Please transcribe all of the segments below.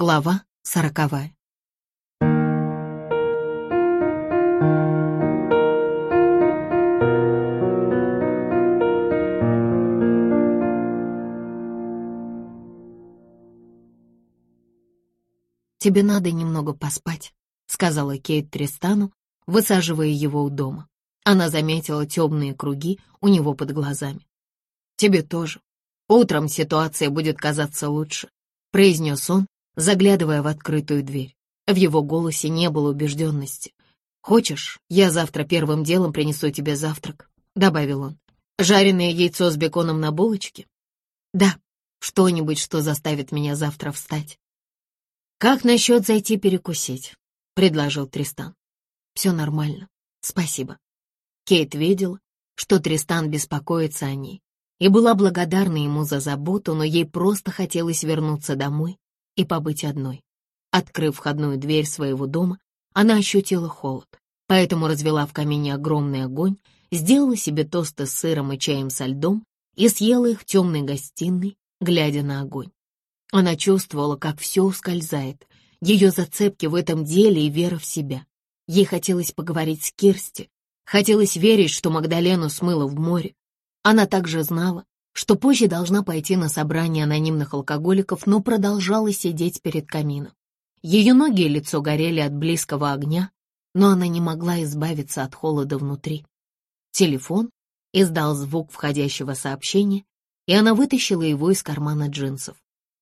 Глава сороковая. «Тебе надо немного поспать», — сказала Кейт Тристану, высаживая его у дома. Она заметила темные круги у него под глазами. «Тебе тоже. Утром ситуация будет казаться лучше», — произнес он, заглядывая в открытую дверь. В его голосе не было убежденности. «Хочешь, я завтра первым делом принесу тебе завтрак?» — добавил он. «Жареное яйцо с беконом на булочке?» «Да, что-нибудь, что заставит меня завтра встать». «Как насчет зайти перекусить?» — предложил Тристан. «Все нормально, спасибо». Кейт видела, что Тристан беспокоится о ней, и была благодарна ему за заботу, но ей просто хотелось вернуться домой и побыть одной. Открыв входную дверь своего дома, она ощутила холод, поэтому развела в камине огромный огонь, сделала себе тосты с сыром и чаем со льдом и съела их в темной гостиной, глядя на огонь. Она чувствовала, как все ускользает, ее зацепки в этом деле и вера в себя. Ей хотелось поговорить с Кирсти, хотелось верить, что Магдалену смыло в море. Она также знала, что позже должна пойти на собрание анонимных алкоголиков, но продолжала сидеть перед камином. Ее ноги и лицо горели от близкого огня, но она не могла избавиться от холода внутри. Телефон издал звук входящего сообщения, и она вытащила его из кармана джинсов.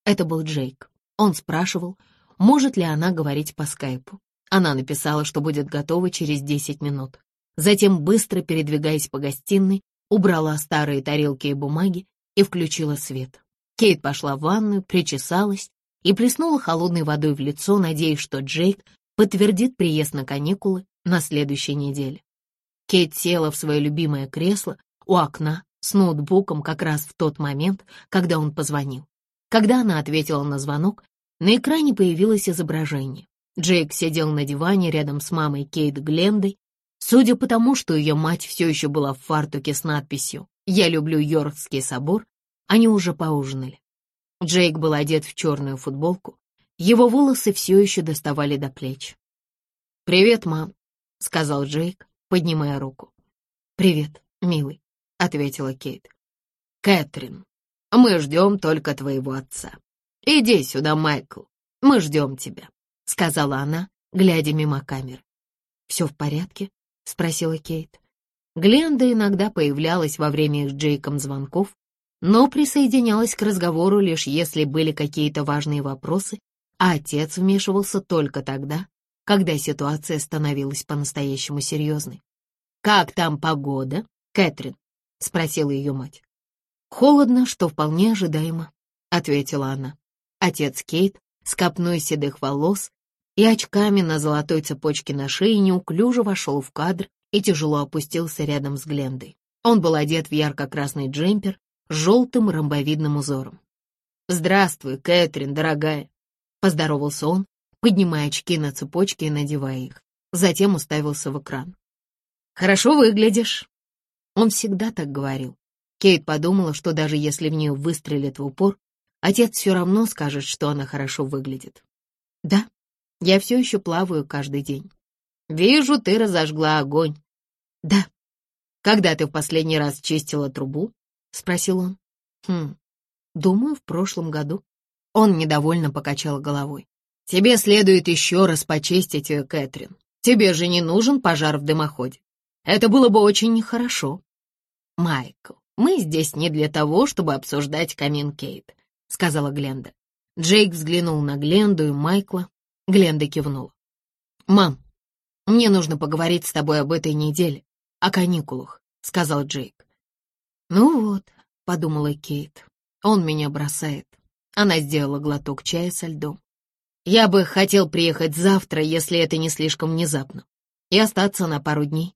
Это был Джейк. Он спрашивал, может ли она говорить по скайпу. Она написала, что будет готова через 10 минут. Затем, быстро передвигаясь по гостиной, убрала старые тарелки и бумаги и включила свет. Кейт пошла в ванную, причесалась и плеснула холодной водой в лицо, надеясь, что Джейк подтвердит приезд на каникулы на следующей неделе. Кейт села в свое любимое кресло у окна с ноутбуком как раз в тот момент, когда он позвонил. Когда она ответила на звонок, на экране появилось изображение. Джейк сидел на диване рядом с мамой Кейт Глендой Судя по тому, что ее мать все еще была в фартуке с надписью «Я люблю Йоркский собор», они уже поужинали. Джейк был одет в черную футболку, его волосы все еще доставали до плеч. «Привет, мам», — сказал Джейк, поднимая руку. «Привет, милый», — ответила Кейт. «Кэтрин, мы ждем только твоего отца. Иди сюда, Майкл, мы ждем тебя», — сказала она, глядя мимо камеры. «Все в порядке?» — спросила Кейт. Гленда иногда появлялась во время их Джейком звонков, но присоединялась к разговору лишь если были какие-то важные вопросы, а отец вмешивался только тогда, когда ситуация становилась по-настоящему серьезной. «Как там погода, Кэтрин?» — спросила ее мать. «Холодно, что вполне ожидаемо», — ответила она. Отец Кейт с копной седых волос и очками на золотой цепочке на шее неуклюже вошел в кадр и тяжело опустился рядом с Глендой. Он был одет в ярко-красный джемпер с желтым ромбовидным узором. «Здравствуй, Кэтрин, дорогая!» — поздоровался он, поднимая очки на цепочке и надевая их. Затем уставился в экран. «Хорошо выглядишь!» Он всегда так говорил. Кейт подумала, что даже если в нее выстрелит в упор, отец все равно скажет, что она хорошо выглядит. «Да, я все еще плаваю каждый день. Вижу, ты разожгла огонь. Да. Когда ты в последний раз чистила трубу? Спросил он. Хм, думаю, в прошлом году. Он недовольно покачал головой. Тебе следует еще раз почистить ее, Кэтрин. Тебе же не нужен пожар в дымоходе. Это было бы очень нехорошо. Майкл, мы здесь не для того, чтобы обсуждать камин Кейт, сказала Гленда. Джейк взглянул на Гленду и Майкла, Гленда кивнула. «Мам, мне нужно поговорить с тобой об этой неделе, о каникулах», — сказал Джейк. «Ну вот», — подумала Кейт, — «он меня бросает». Она сделала глоток чая со льдом. «Я бы хотел приехать завтра, если это не слишком внезапно, и остаться на пару дней».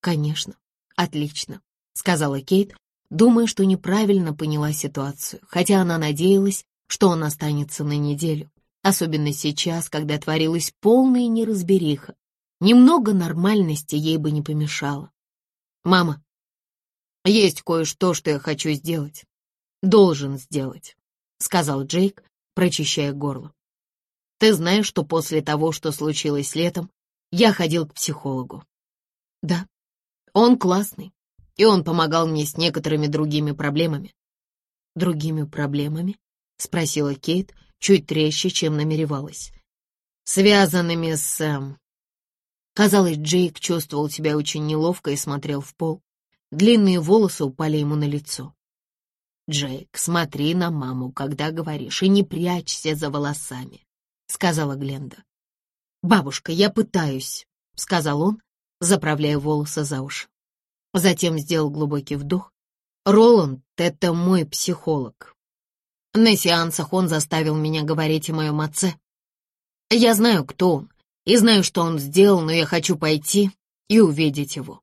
«Конечно, отлично», — сказала Кейт, думая, что неправильно поняла ситуацию, хотя она надеялась, что он останется на неделю особенно сейчас, когда творилась полная неразбериха. Немного нормальности ей бы не помешало. «Мама, есть кое-что, что я хочу сделать. Должен сделать», — сказал Джейк, прочищая горло. Ты знаешь, что после того, что случилось летом, я ходил к психологу. Да, он классный, и он помогал мне с некоторыми другими проблемами. Другими проблемами? Спросила Кейт, чуть треще, чем намеревалась. Связанными с... Эм... Казалось, Джейк чувствовал себя очень неловко и смотрел в пол. Длинные волосы упали ему на лицо. «Джейк, смотри на маму, когда говоришь, и не прячься за волосами», — сказала Гленда. «Бабушка, я пытаюсь», — сказал он, заправляя волосы за уши. Затем сделал глубокий вдох. «Роланд — это мой психолог. На сеансах он заставил меня говорить о моем отце. Я знаю, кто он, и знаю, что он сделал, но я хочу пойти и увидеть его».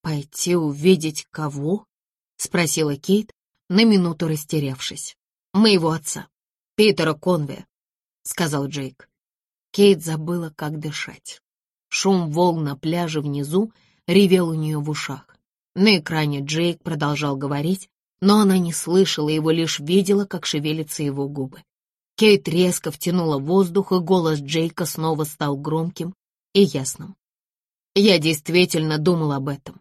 «Пойти увидеть кого?» — спросила Кейт, на минуту растерявшись. «Моего отца, Питера Конве», — сказал Джейк. Кейт забыла, как дышать. Шум волн на пляже внизу ревел у нее в ушах. На экране Джейк продолжал говорить, но она не слышала его, лишь видела, как шевелятся его губы. Кейт резко втянула воздух, и голос Джейка снова стал громким и ясным. «Я действительно думал об этом.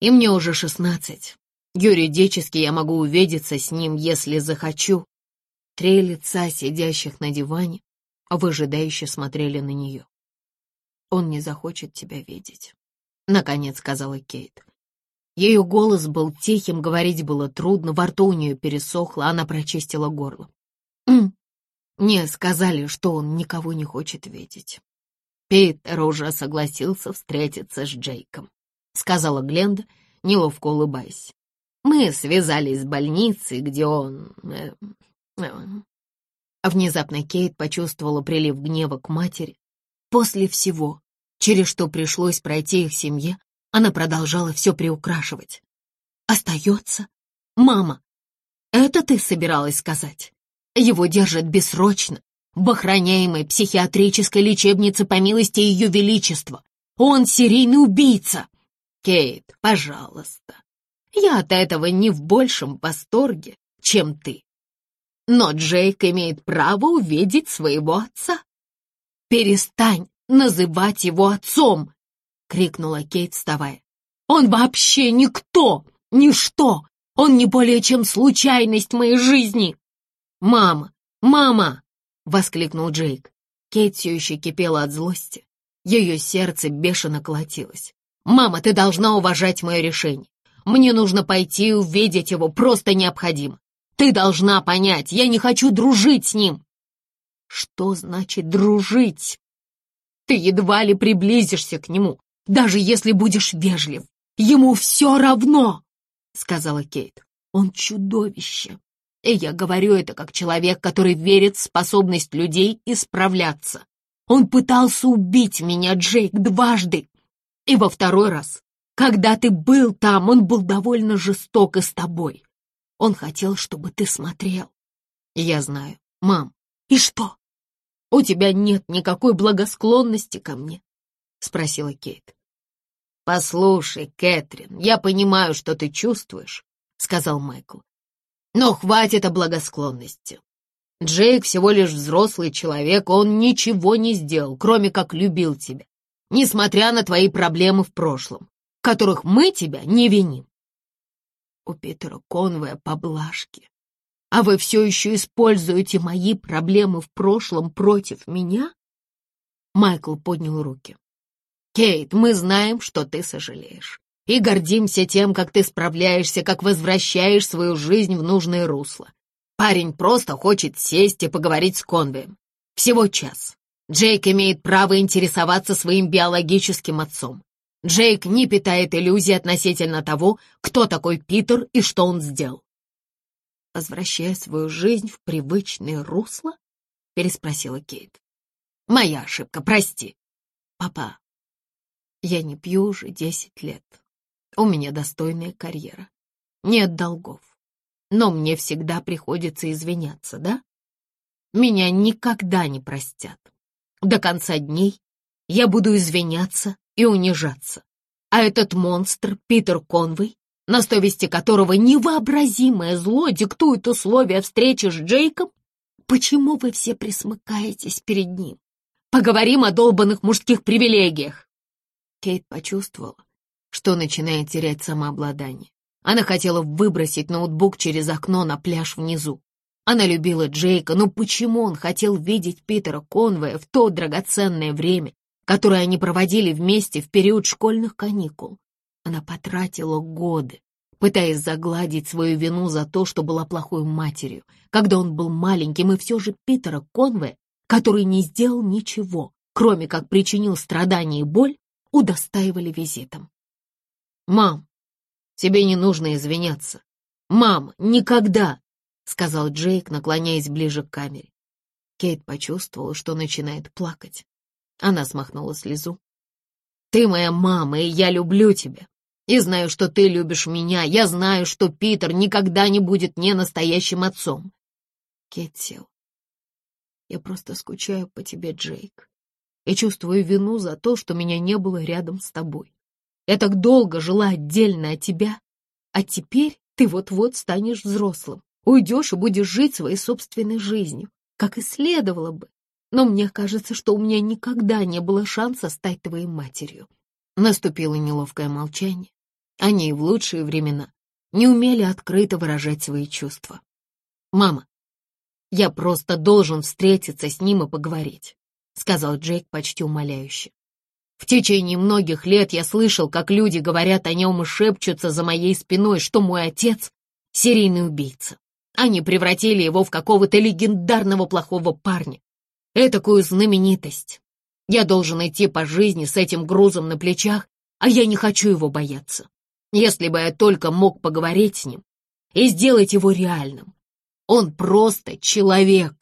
И мне уже шестнадцать. Юридически я могу увидеться с ним, если захочу». Три лица, сидящих на диване, выжидающе смотрели на нее. «Он не захочет тебя видеть», — наконец сказала Кейт. Ее голос был тихим, говорить было трудно, во рту у нее пересохло, она прочистила горло. «Мне сказали, что он никого не хочет видеть». Питер уже согласился встретиться с Джейком, сказала Гленда, неловко улыбаясь. Мы связались с больницей, где он... Э, э. Внезапно Кейт почувствовала прилив гнева к матери. После всего, через что пришлось пройти их семье, она продолжала все приукрашивать. «Остается? Мама, это ты собиралась сказать? Его держат бессрочно, в охраняемой психиатрической лечебнице по милости Ее Величества. Он серийный убийца!» «Кейт, пожалуйста, я от этого не в большем восторге, чем ты. Но Джейк имеет право увидеть своего отца. Перестань называть его отцом!» — крикнула Кейт, вставая. «Он вообще никто, ничто! Он не более чем случайность моей жизни!» «Мама! Мама!» — воскликнул Джейк. Кейт все еще кипела от злости. Ее сердце бешено колотилось. «Мама, ты должна уважать мое решение. Мне нужно пойти и увидеть его, просто необходимо. Ты должна понять, я не хочу дружить с ним». «Что значит дружить?» Ты едва ли приблизишься к нему, даже если будешь вежлив. Ему все равно, — сказала Кейт. Он чудовище. И я говорю это как человек, который верит в способность людей исправляться. Он пытался убить меня, Джейк, дважды. И во второй раз, когда ты был там, он был довольно жесток и с тобой. Он хотел, чтобы ты смотрел. Я знаю, мам. И что? «У тебя нет никакой благосклонности ко мне?» — спросила Кейт. «Послушай, Кэтрин, я понимаю, что ты чувствуешь», — сказал Майкл. «Но хватит о благосклонности. Джейк всего лишь взрослый человек, он ничего не сделал, кроме как любил тебя, несмотря на твои проблемы в прошлом, которых мы тебя не виним». У Питера Конвея поблажки, а вы все еще используете мои проблемы в прошлом против меня?» Майкл поднял руки. «Кейт, мы знаем, что ты сожалеешь, и гордимся тем, как ты справляешься, как возвращаешь свою жизнь в нужное русло. Парень просто хочет сесть и поговорить с Конвием. Всего час. Джейк имеет право интересоваться своим биологическим отцом. Джейк не питает иллюзий относительно того, кто такой Питер и что он сделал возвращая свою жизнь в привычное русло?» — переспросила Кейт. «Моя ошибка, прости. Папа, я не пью уже десять лет. У меня достойная карьера. Нет долгов. Но мне всегда приходится извиняться, да? Меня никогда не простят. До конца дней я буду извиняться и унижаться. А этот монстр, Питер Конвей, на совести которого невообразимое зло диктует условия встречи с Джейком, Почему вы все присмыкаетесь перед ним? Поговорим о долбанных мужских привилегиях!» Кейт почувствовала, что начинает терять самообладание. Она хотела выбросить ноутбук через окно на пляж внизу. Она любила Джейка, но почему он хотел видеть Питера Конвея в то драгоценное время, которое они проводили вместе в период школьных каникул? Она потратила годы, пытаясь загладить свою вину за то, что была плохой матерью, когда он был маленьким, и все же Питера Конвея, который не сделал ничего, кроме как причинил страдания и боль, удостаивали визитом. «Мам, тебе не нужно извиняться. Мам, никогда!» — сказал Джейк, наклоняясь ближе к камере. Кейт почувствовала, что начинает плакать. Она смахнула слезу. «Ты моя мама, и я люблю тебя. И знаю, что ты любишь меня. Я знаю, что Питер никогда не будет не настоящим отцом». Кейт сел. «Я просто скучаю по тебе, Джейк, и чувствую вину за то, что меня не было рядом с тобой. Я так долго жила отдельно от тебя, а теперь ты вот-вот станешь взрослым, уйдешь и будешь жить своей собственной жизнью, как и следовало бы. Но мне кажется, что у меня никогда не было шанса стать твоей матерью. Наступило неловкое молчание. Они и в лучшие времена не умели открыто выражать свои чувства. «Мама, я просто должен встретиться с ним и поговорить», — сказал Джейк почти умоляюще. В течение многих лет я слышал, как люди говорят о нем и шепчутся за моей спиной, что мой отец — серийный убийца. Они превратили его в какого-то легендарного плохого парня, этакую знаменитость. Я должен идти по жизни с этим грузом на плечах, а я не хочу его бояться. Если бы я только мог поговорить с ним и сделать его реальным. Он просто человек.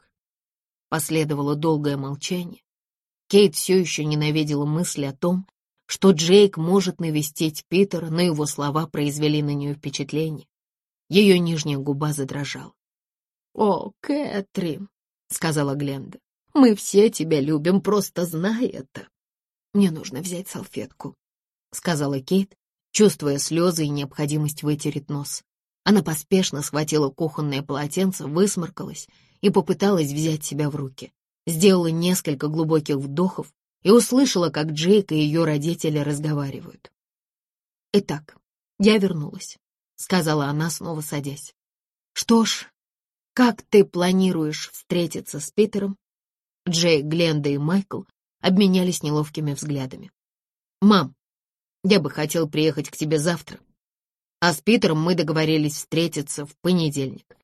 Последовало долгое молчание. Кейт все еще ненавидела мысль о том, что Джейк может навестить Питера, но его слова произвели на нее впечатление. Ее нижняя губа задрожала. «О, Кэтрин», — сказала Гленда, — «мы все тебя любим, просто знай это». «Мне нужно взять салфетку», — сказала Кейт, чувствуя слезы и необходимость вытереть нос. Она поспешно схватила кухонное полотенце, высморкалась и попыталась взять себя в руки сделала несколько глубоких вдохов и услышала, как Джейк и ее родители разговаривают. «Итак, я вернулась», — сказала она, снова садясь. «Что ж, как ты планируешь встретиться с Питером?» Джейк, Гленда и Майкл обменялись неловкими взглядами. «Мам, я бы хотел приехать к тебе завтра, а с Питером мы договорились встретиться в понедельник.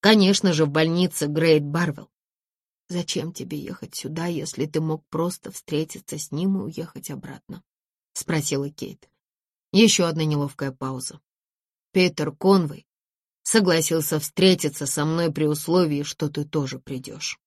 Конечно же, в больнице Грейт Барвелл. «Зачем тебе ехать сюда, если ты мог просто встретиться с ним и уехать обратно?» — спросила Кейт. Еще одна неловкая пауза. Питер Конвей согласился встретиться со мной при условии, что ты тоже придешь.